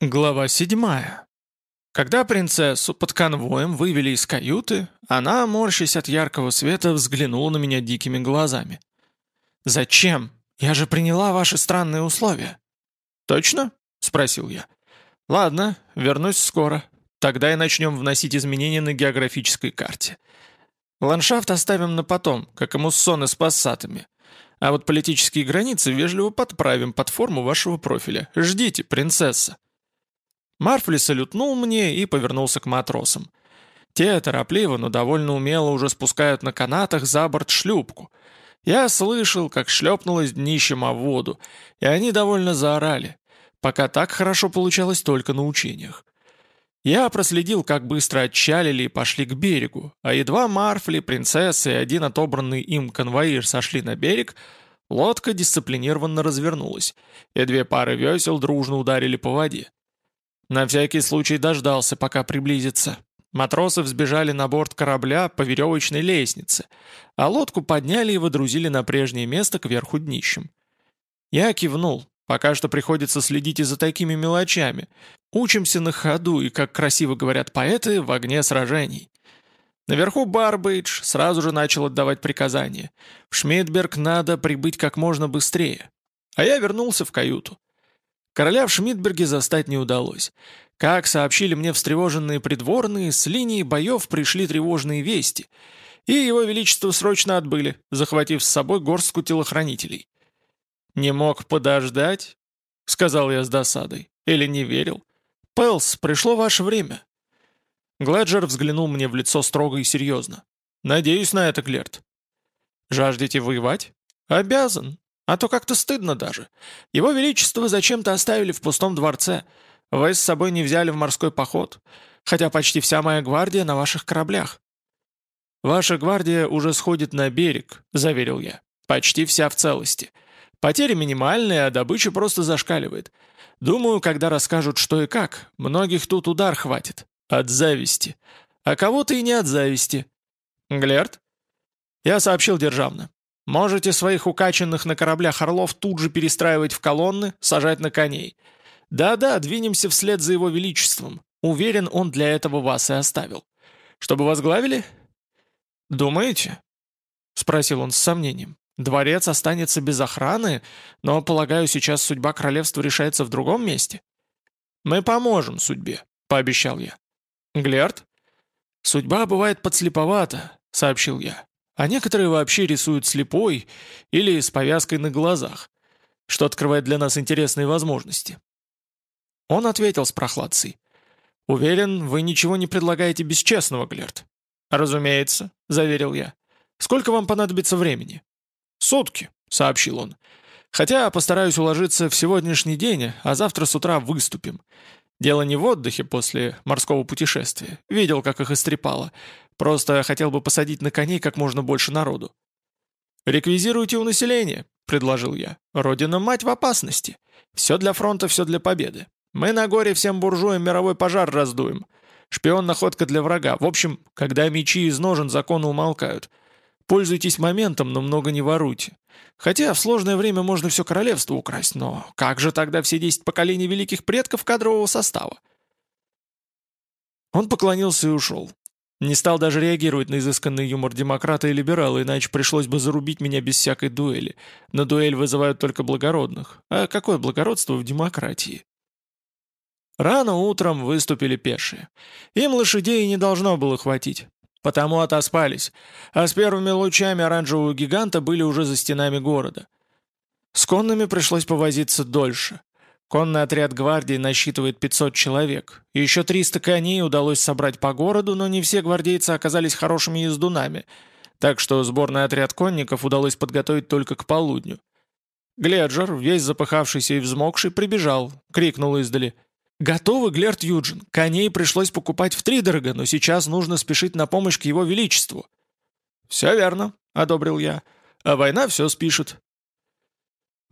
Глава седьмая. Когда принцессу под конвоем вывели из каюты, она, морщась от яркого света, взглянула на меня дикими глазами. «Зачем? Я же приняла ваши странные условия». «Точно?» — спросил я. «Ладно, вернусь скоро. Тогда и начнем вносить изменения на географической карте. Ландшафт оставим на потом, как и муссоны с пассатами. А вот политические границы вежливо подправим под форму вашего профиля. Ждите, принцесса». Марфли салютнул мне и повернулся к матросам. Те торопливо, но довольно умело уже спускают на канатах за борт шлюпку. Я слышал, как шлепнулось днищем о воду, и они довольно заорали. Пока так хорошо получалось только на учениях. Я проследил, как быстро отчалили и пошли к берегу, а едва Марфли, принцесса и один отобранный им конвоир сошли на берег, лодка дисциплинированно развернулась, и две пары весел дружно ударили по воде. На всякий случай дождался, пока приблизится. Матросы взбежали на борт корабля по веревочной лестнице, а лодку подняли и водрузили на прежнее место кверху днищем. Я кивнул. Пока что приходится следить и за такими мелочами. Учимся на ходу и, как красиво говорят поэты, в огне сражений. Наверху Барбейдж сразу же начал отдавать приказания. В Шмидберг надо прибыть как можно быстрее. А я вернулся в каюту. Короля в Шмидберге застать не удалось. Как сообщили мне встревоженные придворные, с линии боев пришли тревожные вести, и его величество срочно отбыли, захватив с собой горстку телохранителей. «Не мог подождать?» — сказал я с досадой. «Или не верил? Пэлс, пришло ваше время». Гледжер взглянул мне в лицо строго и серьезно. «Надеюсь на это, Клерт». «Жаждете воевать?» «Обязан. А то как-то стыдно даже. Его Величество зачем-то оставили в пустом дворце. Вы с собой не взяли в морской поход. Хотя почти вся моя гвардия на ваших кораблях». «Ваша гвардия уже сходит на берег», — заверил я. «Почти вся в целости. Потери минимальные, а добыча просто зашкаливает. Думаю, когда расскажут, что и как, многих тут удар хватит. От зависти. А кого-то и не от зависти. Глерт?» Я сообщил державно. Можете своих укачанных на кораблях орлов тут же перестраивать в колонны, сажать на коней. Да-да, двинемся вслед за его величеством. Уверен, он для этого вас и оставил. Чтобы возглавили? Думаете? Спросил он с сомнением. Дворец останется без охраны, но, полагаю, сейчас судьба королевства решается в другом месте. Мы поможем судьбе, пообещал я. Глерт? Судьба бывает подслеповата, сообщил я а некоторые вообще рисуют слепой или с повязкой на глазах, что открывает для нас интересные возможности. Он ответил с прохладцей. «Уверен, вы ничего не предлагаете бесчестного, Глерт». «Разумеется», — заверил я. «Сколько вам понадобится времени?» «Сутки», — сообщил он. «Хотя постараюсь уложиться в сегодняшний день, а завтра с утра выступим. Дело не в отдыхе после морского путешествия. Видел, как их истрепало. Просто хотел бы посадить на коней как можно больше народу. «Реквизируйте у населения», — предложил я. «Родина-мать в опасности. Все для фронта, все для победы. Мы на горе всем буржуям мировой пожар раздуем. Шпион-находка для врага. В общем, когда мечи из ножен законы умолкают. Пользуйтесь моментом, но много не воруйте. Хотя в сложное время можно все королевство украсть, но как же тогда все десять поколений великих предков кадрового состава?» Он поклонился и ушел. Не стал даже реагировать на изысканный юмор демократа и либерала, иначе пришлось бы зарубить меня без всякой дуэли. На дуэль вызывают только благородных. А какое благородство в демократии? Рано утром выступили пешие. Им лошадей не должно было хватить. Потому отоспались, а с первыми лучами оранжевого гиганта были уже за стенами города. С конными пришлось повозиться дольше. Конный отряд гвардии насчитывает 500 человек. Еще 300 коней удалось собрать по городу, но не все гвардейцы оказались хорошими ездунами, так что сборный отряд конников удалось подготовить только к полудню. Гледжер, весь запыхавшийся и взмокший, прибежал, крикнул издали. «Готовы, Глерт Юджин? Коней пришлось покупать втридорого, но сейчас нужно спешить на помощь к его величеству». «Все верно», — одобрил я. «А война все спишет».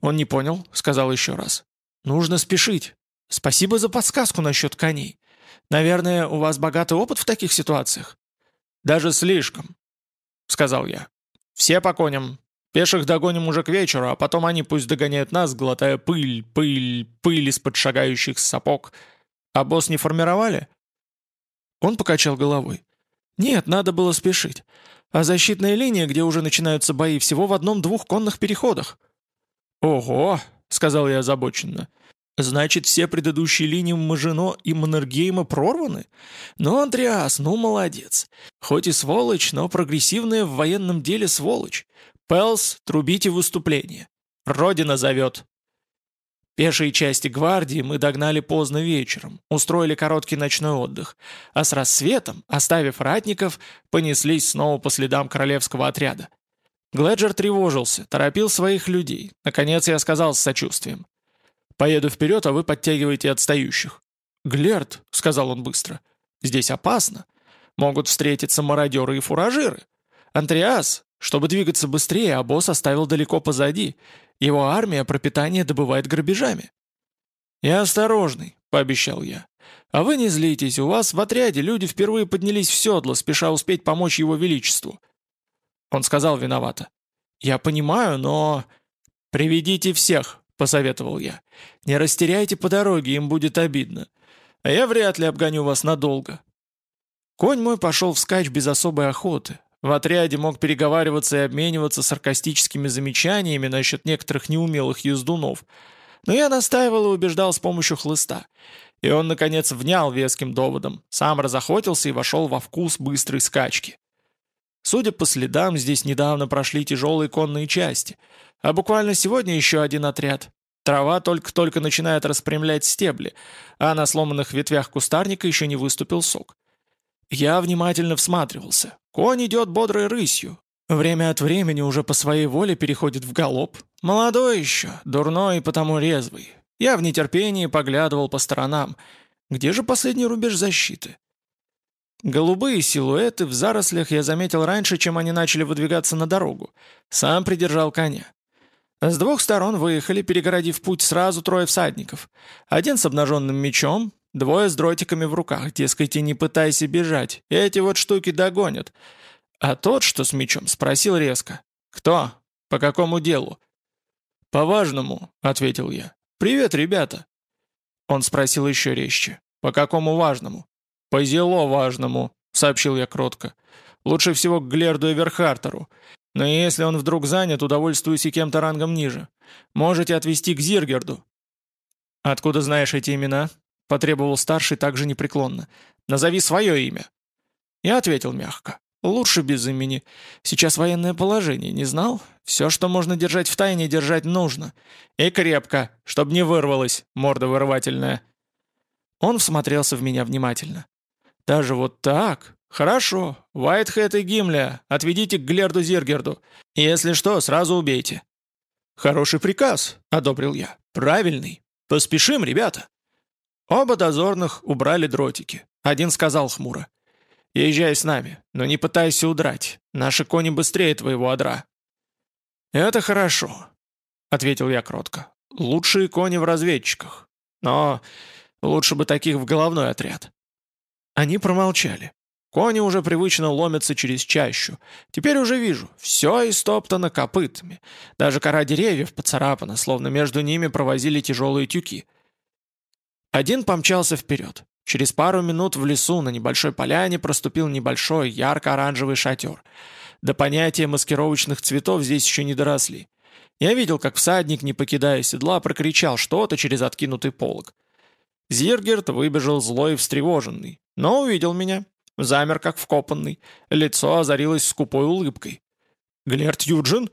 Он не понял, сказал еще раз. Нужно спешить. Спасибо за подсказку насчет коней. Наверное, у вас богатый опыт в таких ситуациях? Даже слишком, сказал я. Все по коням. Пеших догоним уже к вечеру, а потом они пусть догоняют нас, глотая пыль, пыль, пыль из-под шагающих сапог. А босс не формировали?» Он покачал головой. «Нет, надо было спешить. А защитная линия, где уже начинаются бои, всего в одном-двух конных переходах». «Ого!» — сказал я озабоченно. «Значит, все предыдущие линии Мажино и Маннергейма прорваны? Ну, Андреас, ну молодец. Хоть и сволочь, но прогрессивная в военном деле сволочь. Пелс, трубите выступление. Родина зовет». Пешие части гвардии мы догнали поздно вечером, устроили короткий ночной отдых, а с рассветом, оставив ратников, понеслись снова по следам королевского отряда. Гледжер тревожился, торопил своих людей. Наконец я сказал с сочувствием. «Поеду вперед, а вы подтягиваете отстающих». «Глерт», — сказал он быстро, — «здесь опасно. Могут встретиться мародеры и фуражиры. Антриас, чтобы двигаться быстрее, босс оставил далеко позади, его армия пропитание добывает грабежами». «Я осторожный», — пообещал я. «А вы не злитесь, у вас в отряде люди впервые поднялись в седло, спеша успеть помочь его величеству». Он сказал виновато. «Я понимаю, но...» «Приведите всех», — посоветовал я. «Не растеряйте по дороге, им будет обидно. А я вряд ли обгоню вас надолго». Конь мой пошел вскачь без особой охоты, в отряде мог переговариваться и обмениваться саркастическими замечаниями насчет некоторых неумелых ездунов. Но я настаивал и убеждал с помощью хлыста. И он, наконец, внял веским доводом, сам разохотился и вошел во вкус быстрой скачки. Судя по следам, здесь недавно прошли тяжелые конные части, а буквально сегодня еще один отряд. Трава только-только начинает распрямлять стебли, а на сломанных ветвях кустарника еще не выступил сок. Я внимательно всматривался. Конь идет бодрой рысью. Время от времени уже по своей воле переходит в галоп. Молодой еще, дурной и потому резвый. Я в нетерпении поглядывал по сторонам. Где же последний рубеж защиты? Голубые силуэты в зарослях я заметил раньше, чем они начали выдвигаться на дорогу. Сам придержал коня. С двух сторон выехали, перегородив путь сразу трое всадников. Один с обнаженным мечом, Двое с дротиками в руках, дескать, и не пытайся бежать, эти вот штуки догонят. А тот, что с мечом, спросил резко. «Кто? По какому делу?» «По важному», — ответил я. «Привет, ребята». Он спросил еще резче. «По какому важному?» «По зело важному», — сообщил я кротко. «Лучше всего к Глерду Эверхартеру. Но если он вдруг занят, удовольствуюсь и кем-то рангом ниже. Можете отвезти к Зиргерду». «Откуда знаешь эти имена?» — потребовал старший также непреклонно. «Назови свое имя». Я ответил мягко. «Лучше без имени. Сейчас военное положение, не знал? Все, что можно держать в тайне, держать нужно. И крепко, чтобы не вырвалось, морда вырывательная». Он всмотрелся в меня внимательно. «Даже вот так? Хорошо. Вайтхед и Гимля, отведите к Глерду Зиргерду. Если что, сразу убейте». «Хороший приказ», — одобрил я. «Правильный. Поспешим, ребята». Оба дозорных убрали дротики. Один сказал хмуро. «Езжай с нами, но не пытайся удрать. Наши кони быстрее твоего одра». «Это хорошо», — ответил я кротко. «Лучшие кони в разведчиках. Но лучше бы таких в головной отряд». Они промолчали. Кони уже привычно ломятся через чащу. Теперь уже вижу, все истоптано копытами. Даже кора деревьев поцарапана, словно между ними провозили тяжелые тюки. Один помчался вперед. Через пару минут в лесу на небольшой поляне проступил небольшой ярко-оранжевый шатер. До понятия маскировочных цветов здесь еще не доросли. Я видел, как всадник, не покидая седла, прокричал что-то через откинутый полог. Зиргерт выбежал злой и встревоженный, но увидел меня. Замер, как вкопанный. Лицо озарилось скупой улыбкой. «Глерт Юджин?»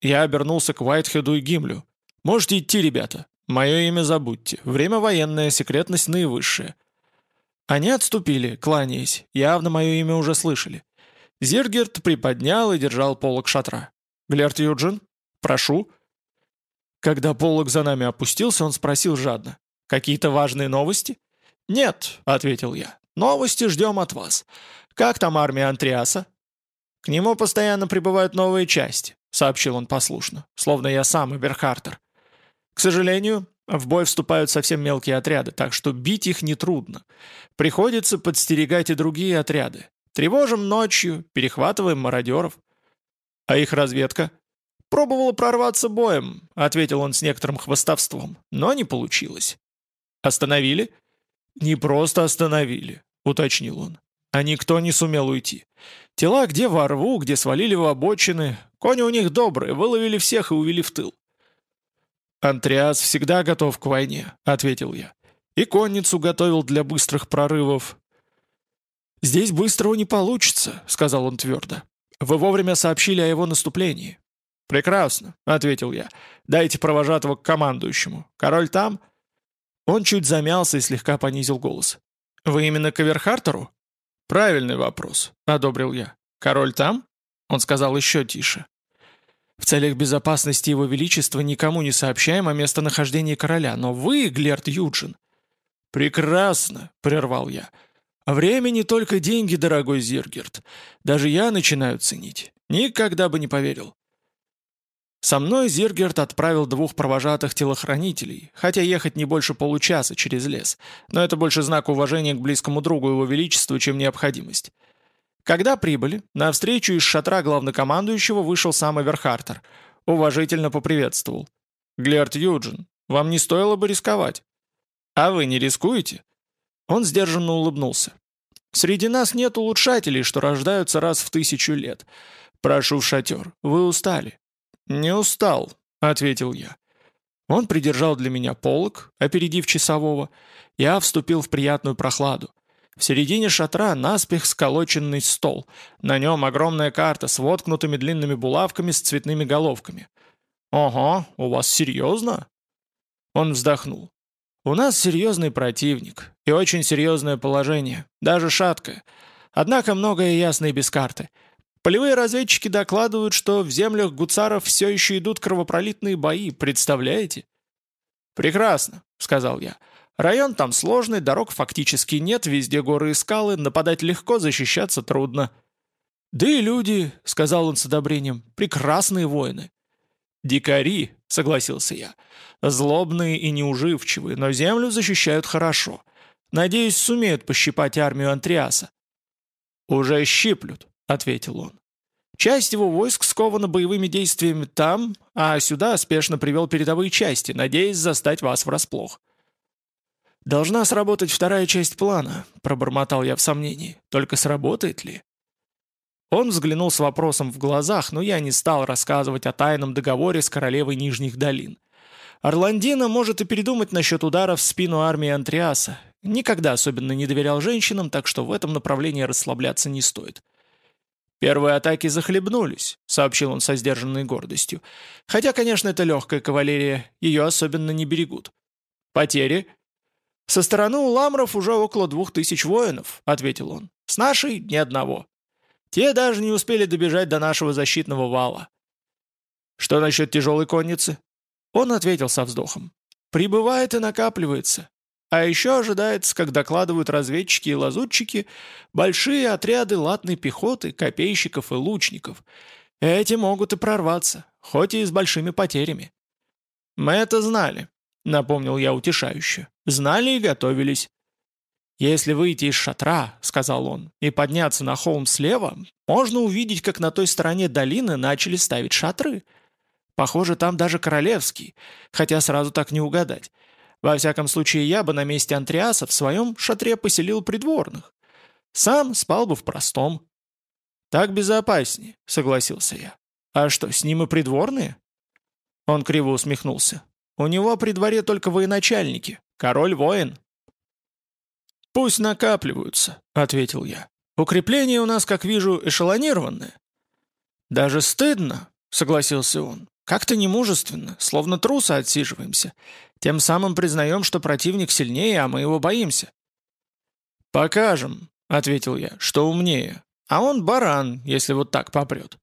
Я обернулся к Уайтхеду и Гимлю. «Можете идти, ребята. Мое имя забудьте. Время военное, секретность наивысшая». Они отступили, кланяясь. Явно мое имя уже слышали. Зиргерт приподнял и держал полок шатра. «Глерт Юджин? Прошу». Когда полок за нами опустился, он спросил жадно. «Какие-то важные новости?» «Нет», — ответил я. «Новости ждем от вас. Как там армия Антриаса?» «К нему постоянно прибывают новые части», — сообщил он послушно, словно я сам Эберхартер. К сожалению, в бой вступают совсем мелкие отряды, так что бить их нетрудно. Приходится подстерегать и другие отряды. Тревожим ночью, перехватываем мародеров. А их разведка? Пробовала прорваться боем, ответил он с некоторым хвостовством, но не получилось. Остановили? «Не просто остановили», — уточнил он. «А никто не сумел уйти. Тела где во рву, где свалили в обочины. Кони у них добрые, выловили всех и увели в тыл». «Антриас всегда готов к войне», — ответил я. «И конницу готовил для быстрых прорывов». «Здесь быстрого не получится», — сказал он твердо. «Вы вовремя сообщили о его наступлении». «Прекрасно», — ответил я. «Дайте провожатого к командующему. Король там?» Он чуть замялся и слегка понизил голос. «Вы именно к Эверхартеру?» «Правильный вопрос», — одобрил я. «Король там?» Он сказал еще тише. «В целях безопасности его величества никому не сообщаем о местонахождении короля, но вы, Глерт Юджин...» «Прекрасно», — прервал я. «Время не только деньги, дорогой Зиргерт. Даже я начинаю ценить. Никогда бы не поверил. Со мной Зиргерт отправил двух провожатых телохранителей, хотя ехать не больше получаса через лес, но это больше знак уважения к близкому другу его величеству, чем необходимость. Когда прибыли, навстречу из шатра главнокомандующего вышел сам Эверхартер. Уважительно поприветствовал. «Глерт Юджин, вам не стоило бы рисковать». «А вы не рискуете?» Он сдержанно улыбнулся. «Среди нас нет улучшателей, что рождаются раз в тысячу лет. Прошу в шатер, вы устали. «Не устал», — ответил я. Он придержал для меня полок, опередив часового. Я вступил в приятную прохладу. В середине шатра наспех сколоченный стол. На нем огромная карта с воткнутыми длинными булавками с цветными головками. «Ого, у вас серьезно?» Он вздохнул. «У нас серьезный противник и очень серьезное положение, даже шаткое. Однако многое ясно и без карты. Полевые разведчики докладывают, что в землях гуцаров все еще идут кровопролитные бои, представляете? «Прекрасно», — сказал я. «Район там сложный, дорог фактически нет, везде горы и скалы, нападать легко, защищаться трудно». «Да и люди», — сказал он с одобрением, — «прекрасные воины». «Дикари», — согласился я, — «злобные и неуживчивые, но землю защищают хорошо. Надеюсь, сумеют пощипать армию Антриаса». «Уже щиплют», ответил он. Часть его войск скована боевыми действиями там, а сюда спешно привел передовые части, надеясь застать вас врасплох. «Должна сработать вторая часть плана», — пробормотал я в сомнении. «Только сработает ли?» Он взглянул с вопросом в глазах, но я не стал рассказывать о тайном договоре с королевой Нижних долин. Орландина может и передумать насчет удара в спину армии Антриаса. Никогда особенно не доверял женщинам, так что в этом направлении расслабляться не стоит. «Первые атаки захлебнулись», — сообщил он со сдержанной гордостью. «Хотя, конечно, это легкая кавалерия, ее особенно не берегут». «Потери?» «Со стороны уламров уже около двух тысяч воинов», — ответил он. «С нашей — ни одного. Те даже не успели добежать до нашего защитного вала». «Что насчет тяжелой конницы?» Он ответил со вздохом. «Прибывает и накапливается. А еще ожидается, как докладывают разведчики и лазутчики, большие отряды латной пехоты, копейщиков и лучников. Эти могут и прорваться, хоть и с большими потерями. «Мы это знали», — напомнил я утешающе. «Знали и готовились». «Если выйти из шатра», — сказал он, — «и подняться на холм слева, можно увидеть, как на той стороне долины начали ставить шатры. Похоже, там даже королевский, хотя сразу так не угадать. Во всяком случае, я бы на месте Антриаса в своем шатре поселил придворных. Сам спал бы в простом. «Так безопаснее», — согласился я. «А что, с ним и придворные?» Он криво усмехнулся. «У него при дворе только военачальники. Король-воин». «Пусть накапливаются», — ответил я. «Укрепление у нас, как вижу, эшелонированное». «Даже стыдно», — согласился он. «Как-то немужественно, словно труса отсиживаемся. Тем самым признаем, что противник сильнее, а мы его боимся». «Покажем», — ответил я, — «что умнее. А он баран, если вот так попрет».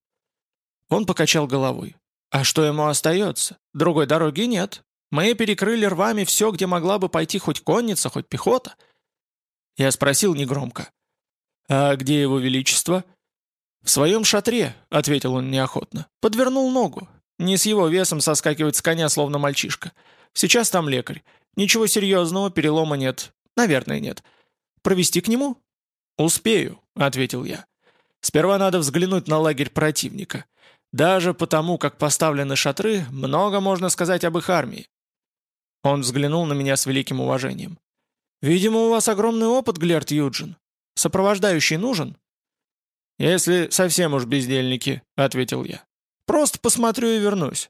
Он покачал головой. «А что ему остается? Другой дороги нет. Мы перекрыли рвами все, где могла бы пойти хоть конница, хоть пехота». Я спросил негромко. «А где его величество?» «В своем шатре», — ответил он неохотно. «Подвернул ногу. Не с его весом соскакивать с коня, словно мальчишка. Сейчас там лекарь. Ничего серьезного, перелома нет. Наверное, нет. Провести к нему? Успею, ответил я. Сперва надо взглянуть на лагерь противника. Даже потому, как поставлены шатры, много можно сказать об их армии. Он взглянул на меня с великим уважением. «Видимо, у вас огромный опыт, Глерт Юджин. Сопровождающий нужен?» «Если совсем уж бездельники», — ответил я. «Просто посмотрю и вернусь.